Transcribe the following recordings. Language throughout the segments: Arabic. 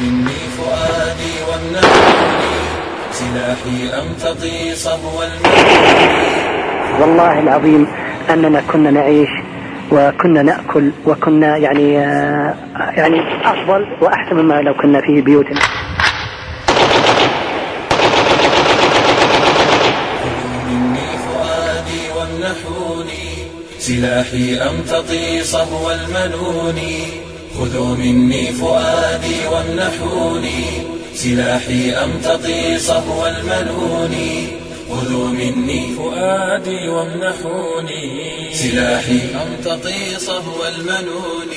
مني فؤادي وامنحوني سلاحي أمتطي المنون والله العظيم أننا كنا نعيش وكنا نأكل وكنا يعني آه، يعني أفضل وأحسن مما لو كنا في بيوتنا. سلاحي أمتطي صهو المنون خذوا مني فؤادي وامنحوني سلاحي أمتطي صهو المنون. خذوا مني فؤادي وامنحوني سلاحي أمتطي صهو المنون.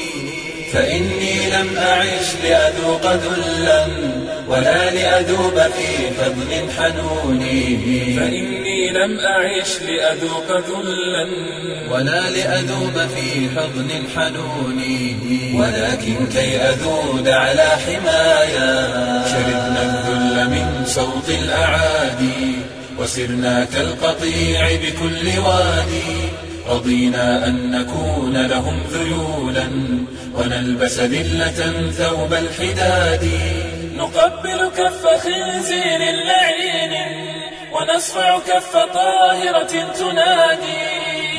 فإني لم أعش لأذوق ذلا ولا لأذوب في حضن حنون. فإني لم أعش لأذوق ذلا. ولا لأذوب في حضن حنون ولكن كي أذود على حمايا. شربنا الذل من صوت الأعادي وسرنا كالقطيع بكل وادي رضينا أن نكون لهم ذيولا ونلبس ذلة ثوب الحداد. نقبل كف خنزير لعين ونصفع كف طاهرة تنادي.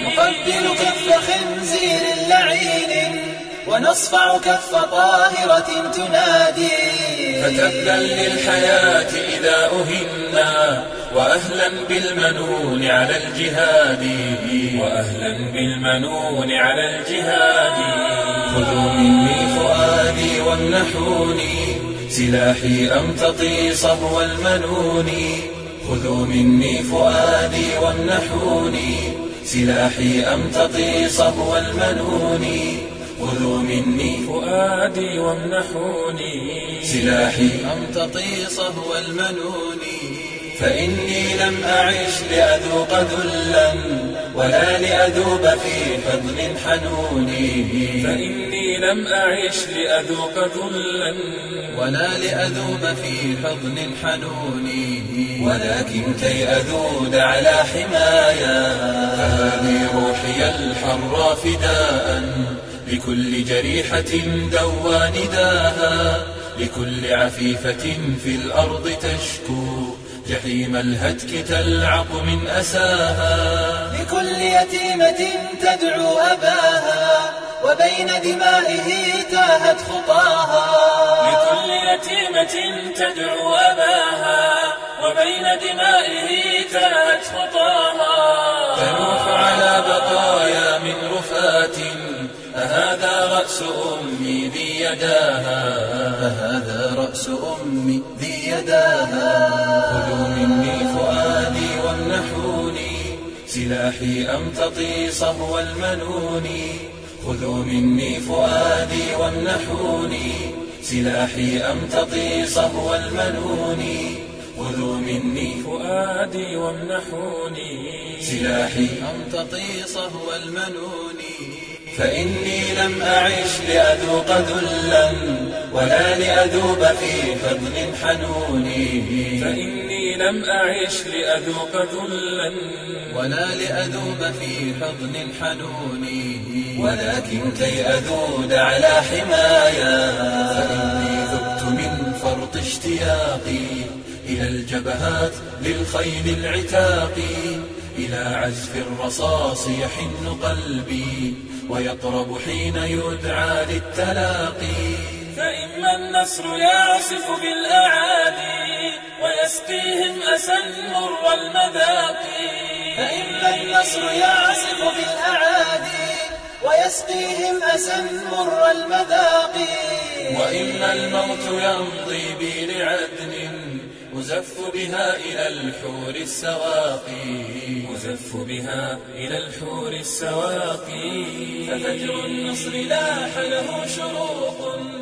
نقبل كف خنزير لعين ونصفع كف طاهرة تنادي. فتبا للحياة إذا أهنا وأهلا بالمنون على الجهاد. وأهلا بالمنون على الجهاد. خذوا مني فؤادي وامنحوني سلاحي أمتطي صهو المنون. خذوا مني فؤادي وامنحوني سلاحي أمتطي صهو المنون. خذوا مني فؤادي وامنحوني سلاحي أمتطي صهو المنون. فإني لم أعش لأذوق ذلا. ولا لأذوب في حضن حنون فإني لم أعش لأذوق ذلا. ولا لأذوب في حضن حنون ولكن كي أذود على حمايا فهذه روحي الحرى فداء. لكل جريحة دوى نداها لكل عفيفة في الأرض تشكو. جحيم الهتك تلعق من أساها. لكل يتيمة تدعو أباها وبين دمائه تاهت خطاها. لكل يتيمة تدعو أباها وبين دمائه تاهت خطاها. تنوح على بقايا من رفات أهذا رأس أمي ذي يداها. أمي ذي يداها خذوا مني فؤادي وامنحوني. سلاحي أمتطي صهو المنون. خذوا مني فؤادي وامنحوني. سلاحي أمتطي صهو المنون. خذوا مني فؤادي وامنحوني. سلاحي أمتطي صهو المنون. فإني لم أعش لأذوق ذلا. ولا لأذوب في حضن حنون فإني لم أعش لأذوق ذلا. ولا لأذوب في حضن حنون ولكن كي أذود على حمايا. فإني ذبت من فرط اشتياقي إلى الجبهات للخيل العتاق إلى عزف الرصاص يحن قلبي ويطرب حين يدعى للتلاقي. فإما النصر يعصف بالأعادي ويسقيهم أسى مر المذاق فإما النصر يعصف بالأعادي ويسقيهم أسى مر المذاق وإما الموت يمضي بي لعدن أزف بها إلى الحور السواقي أزف بها إلى الحور السواقي ففجر النصر لاح له شروق.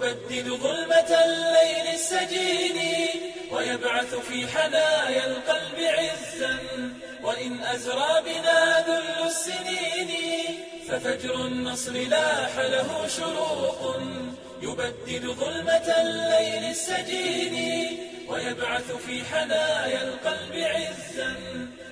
يبدد ظلمة الليل السجين ويبعث في حنايا القلب عزا وإن أزرى بنا ذل السنين ففجر النصر لاح له شروق يبدد ظلمة الليل السجين ويبعث في حنايا القلب عزا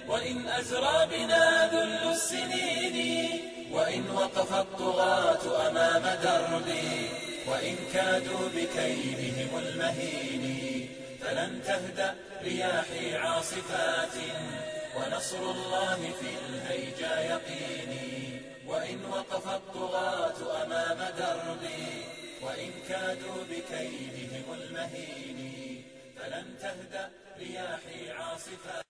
وإن أزرى بنا ذل السنين وإن وقف الطغاة أمام دربي وإن كادوا بكيدهم المهين فلن تهدأ رياحي عاصفات ونصر الله في الهيجا يقيني وإن وقف الطغاة أمام دربي وإن كادوا بكيدهم المهين فلن تهدأ رياحي عاصفات.